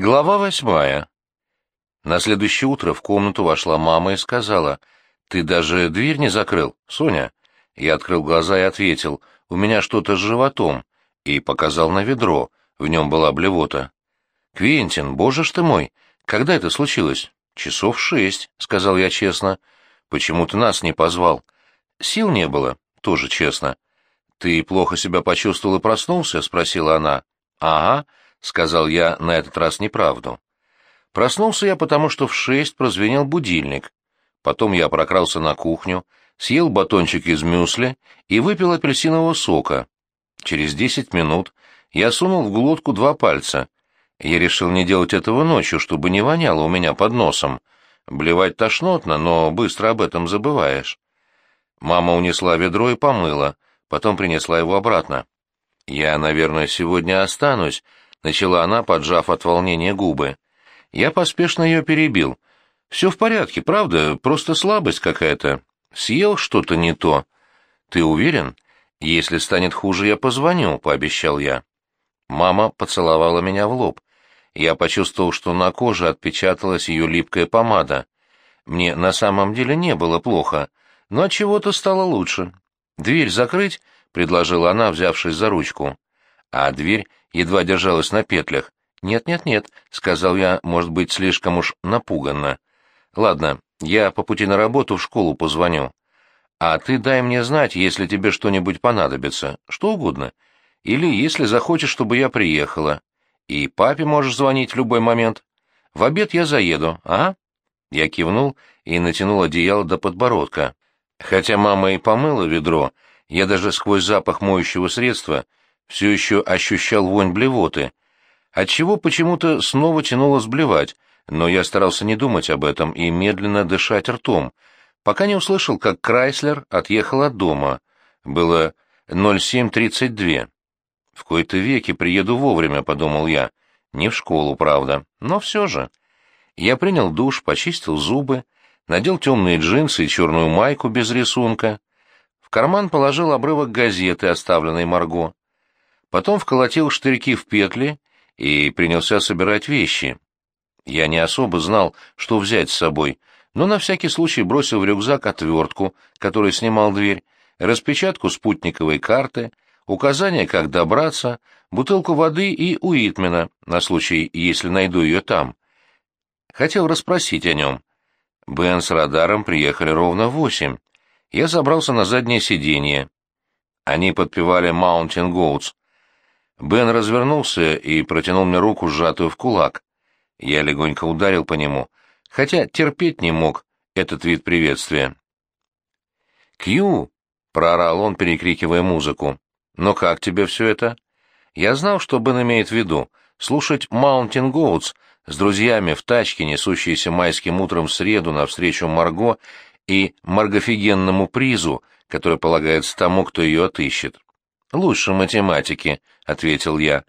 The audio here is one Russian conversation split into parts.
Глава восьмая. На следующее утро в комнату вошла мама и сказала, «Ты даже дверь не закрыл, Соня?» Я открыл глаза и ответил, «У меня что-то с животом», и показал на ведро, в нем была блевота. «Квентин, боже ж ты мой, когда это случилось?» «Часов шесть», — сказал я честно. «Почему ты нас не позвал?» «Сил не было», — тоже честно. «Ты плохо себя почувствовал и проснулся?» — спросила она. «Ага», — сказал я на этот раз неправду. Проснулся я потому, что в шесть прозвенел будильник. Потом я прокрался на кухню, съел батончик из мюсли и выпил апельсинового сока. Через десять минут я сунул в глотку два пальца. Я решил не делать этого ночью, чтобы не воняло у меня под носом. Блевать тошнотно, но быстро об этом забываешь. Мама унесла ведро и помыла, потом принесла его обратно. «Я, наверное, сегодня останусь», — начала она, поджав от волнения губы. Я поспешно ее перебил. «Все в порядке, правда, просто слабость какая-то. Съел что-то не то. Ты уверен? Если станет хуже, я позвоню», — пообещал я. Мама поцеловала меня в лоб. Я почувствовал, что на коже отпечаталась ее липкая помада. Мне на самом деле не было плохо, но от чего-то стало лучше. «Дверь закрыть?» — предложила она, взявшись за ручку. А дверь едва держалась на петлях. «Нет-нет-нет», — сказал я, может быть, слишком уж напуганно. «Ладно, я по пути на работу в школу позвоню. А ты дай мне знать, если тебе что-нибудь понадобится, что угодно. Или если захочешь, чтобы я приехала. И папе можешь звонить в любой момент. В обед я заеду, а?» Я кивнул и натянул одеяло до подбородка. Хотя мама и помыла ведро, я даже сквозь запах моющего средства все еще ощущал вонь блевоты, отчего почему-то снова тянуло сблевать, но я старался не думать об этом и медленно дышать ртом, пока не услышал, как Крайслер отъехал от дома. Было 07.32. В кои-то веки приеду вовремя, подумал я. Не в школу, правда, но все же. Я принял душ, почистил зубы, надел темные джинсы и черную майку без рисунка. В карман положил обрывок газеты, оставленной Марго. Потом вколотил штырьки в петли и принялся собирать вещи. Я не особо знал, что взять с собой, но на всякий случай бросил в рюкзак отвертку, который снимал дверь, распечатку спутниковой карты, указание, как добраться, бутылку воды и Уитмена, на случай, если найду ее там. Хотел расспросить о нем. Бен с радаром приехали ровно в восемь. Я забрался на заднее сиденье. Они подпевали «Mountain Goats», Бен развернулся и протянул мне руку, сжатую в кулак. Я легонько ударил по нему, хотя терпеть не мог этот вид приветствия. «Кью!» — проорал он, перекрикивая музыку. «Но как тебе все это?» Я знал, что Бен имеет в виду. Слушать «Mountain Goats» с друзьями в тачке, несущейся майским утром в среду навстречу Марго и маргофигенному призу, который полагается тому, кто ее отыщет. «Лучше математики», — ответил я.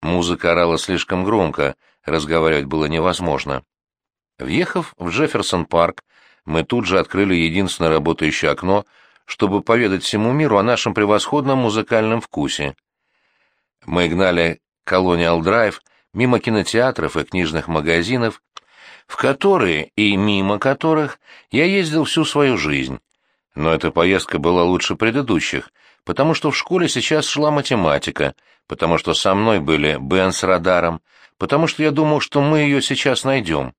Музыка орала слишком громко, разговаривать было невозможно. Въехав в Джефферсон-парк, мы тут же открыли единственное работающее окно, чтобы поведать всему миру о нашем превосходном музыкальном вкусе. Мы гнали Колониал Драйв мимо кинотеатров и книжных магазинов, в которые и мимо которых я ездил всю свою жизнь. Но эта поездка была лучше предыдущих — потому что в школе сейчас шла математика, потому что со мной были Бен с радаром, потому что я думал, что мы ее сейчас найдем.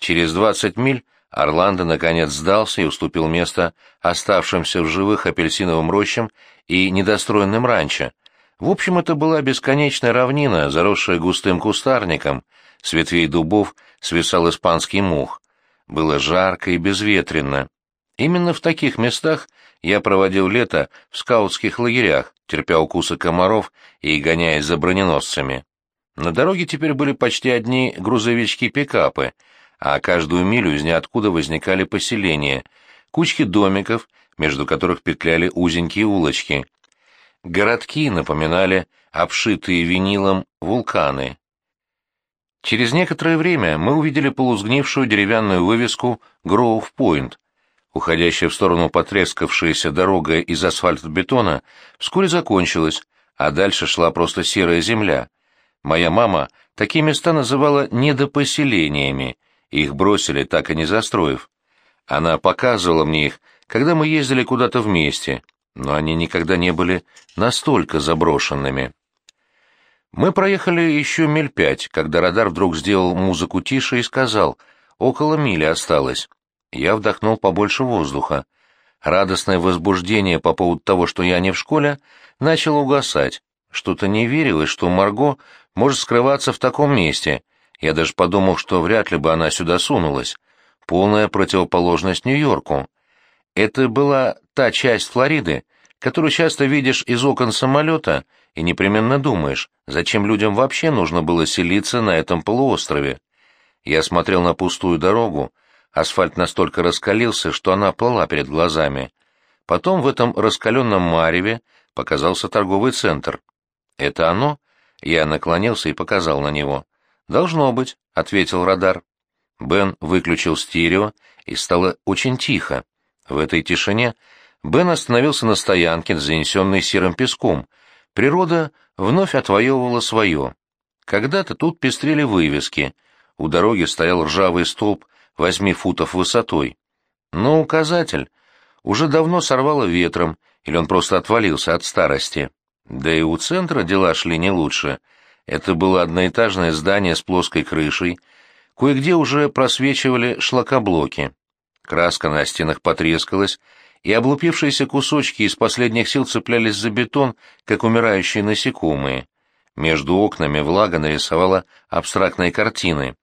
Через двадцать миль Орландо наконец сдался и уступил место оставшимся в живых апельсиновым рощам и недостроенным ранчо. В общем, это была бесконечная равнина, заросшая густым кустарником, с ветвей дубов свисал испанский мух. Было жарко и безветренно. Именно в таких местах я проводил лето в скаутских лагерях, терпя укусы комаров и гоняясь за броненосцами. На дороге теперь были почти одни грузовички-пикапы, а каждую милю из ниоткуда возникали поселения, кучки домиков, между которых петляли узенькие улочки. Городки напоминали обшитые винилом вулканы. Через некоторое время мы увидели полузгнившую деревянную вывеску «Гроув-Пойнт», Уходящая в сторону потрескавшаяся дорога из асфальтобетона вскоре закончилась, а дальше шла просто серая земля. Моя мама такие места называла недопоселениями, их бросили, так и не застроив. Она показывала мне их, когда мы ездили куда-то вместе, но они никогда не были настолько заброшенными. Мы проехали еще миль пять, когда радар вдруг сделал музыку тише и сказал «Около мили осталось». Я вдохнул побольше воздуха. Радостное возбуждение по поводу того, что я не в школе, начало угасать. Что-то не верилось, что Марго может скрываться в таком месте. Я даже подумал, что вряд ли бы она сюда сунулась. Полная противоположность Нью-Йорку. Это была та часть Флориды, которую часто видишь из окон самолета и непременно думаешь, зачем людям вообще нужно было селиться на этом полуострове. Я смотрел на пустую дорогу, асфальт настолько раскалился, что она плыла перед глазами. Потом в этом раскаленном мареве показался торговый центр. «Это оно?» Я наклонился и показал на него. «Должно быть», — ответил радар. Бен выключил стерео, и стало очень тихо. В этой тишине Бен остановился на стоянке, занесенной серым песком. Природа вновь отвоевывала свое. Когда-то тут пестрели вывески. У дороги стоял ржавый столб восьми футов высотой. Но указатель уже давно сорвало ветром, или он просто отвалился от старости. Да и у центра дела шли не лучше. Это было одноэтажное здание с плоской крышей, кое-где уже просвечивали шлакоблоки. Краска на стенах потрескалась, и облупившиеся кусочки из последних сил цеплялись за бетон, как умирающие насекомые. Между окнами влага нарисовала абстрактные картины.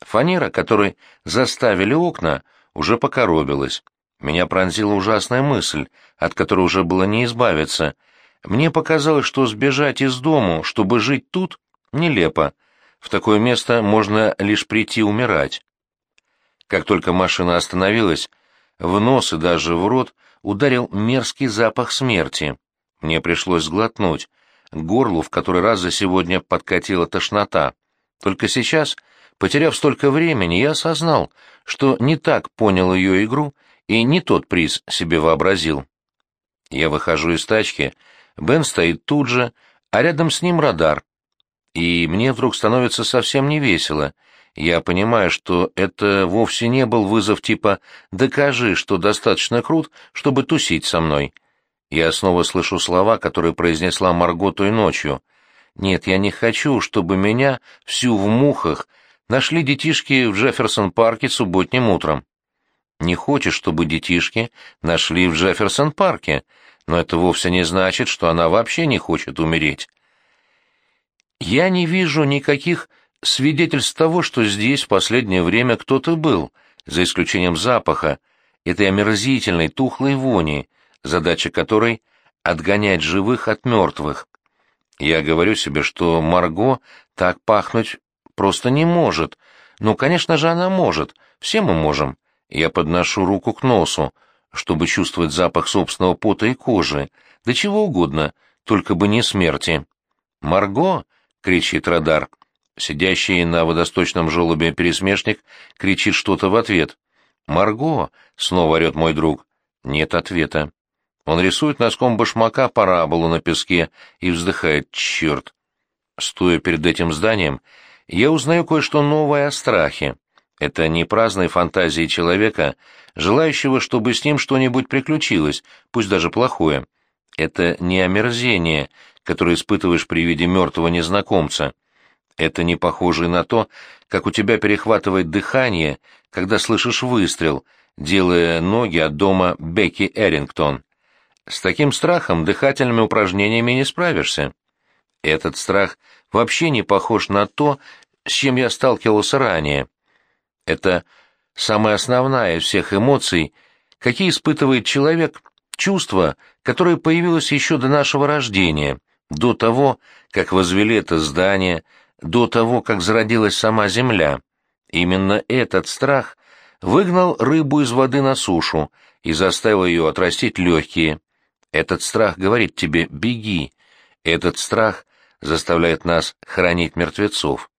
Фанера, которой заставили окна, уже покоробилась. Меня пронзила ужасная мысль, от которой уже было не избавиться. Мне показалось, что сбежать из дому, чтобы жить тут, нелепо. В такое место можно лишь прийти умирать. Как только машина остановилась, в нос и даже в рот ударил мерзкий запах смерти. Мне пришлось сглотнуть. К горлу в который раз за сегодня подкатила тошнота. Только сейчас, потеряв столько времени, я осознал, что не так понял ее игру и не тот приз себе вообразил. Я выхожу из тачки, Бен стоит тут же, а рядом с ним радар. И мне вдруг становится совсем не весело — я понимаю, что это вовсе не был вызов типа «докажи, что достаточно крут, чтобы тусить со мной». Я снова слышу слова, которые произнесла Марго той ночью. «Нет, я не хочу, чтобы меня, всю в мухах, нашли детишки в Джефферсон-парке субботним утром». Не хочешь, чтобы детишки нашли в Джефферсон-парке, но это вовсе не значит, что она вообще не хочет умереть. Я не вижу никаких свидетельств того, что здесь в последнее время кто-то был, за исключением запаха, этой омерзительной тухлой вони, задача которой — отгонять живых от мертвых. Я говорю себе, что Марго так пахнуть просто не может. Ну, конечно же, она может. Все мы можем. Я подношу руку к носу, чтобы чувствовать запах собственного пота и кожи. Да чего угодно, только бы не смерти. «Марго!» — кричит радар. Сидящий на водосточном желобе пересмешник кричит что-то в ответ. «Марго!» — снова орет мой друг. Нет ответа. Он рисует носком башмака параболу на песке и вздыхает «Черт!». Стоя перед этим зданием, я узнаю кое-что новое о страхе. Это не праздные фантазии человека, желающего, чтобы с ним что-нибудь приключилось, пусть даже плохое. Это не омерзение, которое испытываешь при виде мертвого незнакомца. Это не похоже на то, как у тебя перехватывает дыхание, когда слышишь выстрел, делая ноги от дома Бекки Эрингтон. С таким страхом дыхательными упражнениями не справишься. Этот страх вообще не похож на то, с чем я сталкивался ранее. Это самая основная из всех эмоций, какие испытывает человек, чувство, которое появилось еще до нашего рождения, до того, как возвели это здание, до того, как зародилась сама земля. Именно этот страх выгнал рыбу из воды на сушу и заставил ее отрастить легкие. Этот страх говорит тебе «беги». Этот страх заставляет нас хранить мертвецов.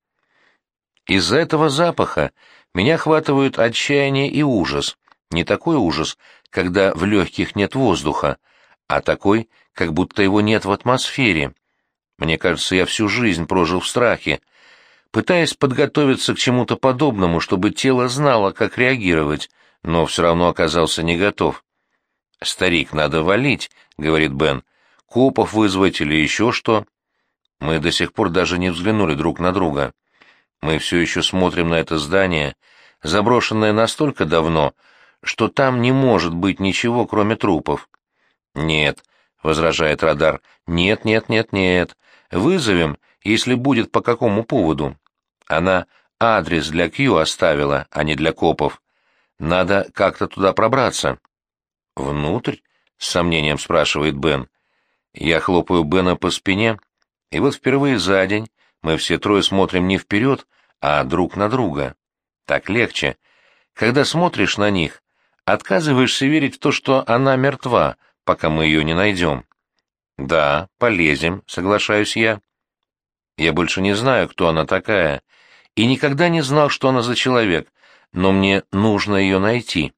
Из-за этого запаха меня охватывают отчаяние и ужас. Не такой ужас, когда в легких нет воздуха, а такой, как будто его нет в атмосфере, мне кажется, я всю жизнь прожил в страхе. пытаясь подготовиться к чему-то подобному, чтобы тело знало, как реагировать, но все равно оказался не готов. «Старик, надо валить», — говорит Бен. «Копов вызвать или еще что?» Мы до сих пор даже не взглянули друг на друга. Мы все еще смотрим на это здание, заброшенное настолько давно, что там не может быть ничего, кроме трупов. «Нет», — возражает радар, — «нет, нет, нет, нет. Вызовем, если будет по какому поводу. Она адрес для Кью оставила, а не для копов. Надо как-то туда пробраться». «Внутрь?» — с сомнением спрашивает Бен. Я хлопаю Бена по спине, и вот впервые за день мы все трое смотрим не вперед, а друг на друга. Так легче. Когда смотришь на них, отказываешься верить в то, что она мертва, пока мы ее не найдем. Да, полезем, соглашаюсь я. Я больше не знаю, кто она такая, и никогда не знал, что она за человек, но мне нужно ее найти.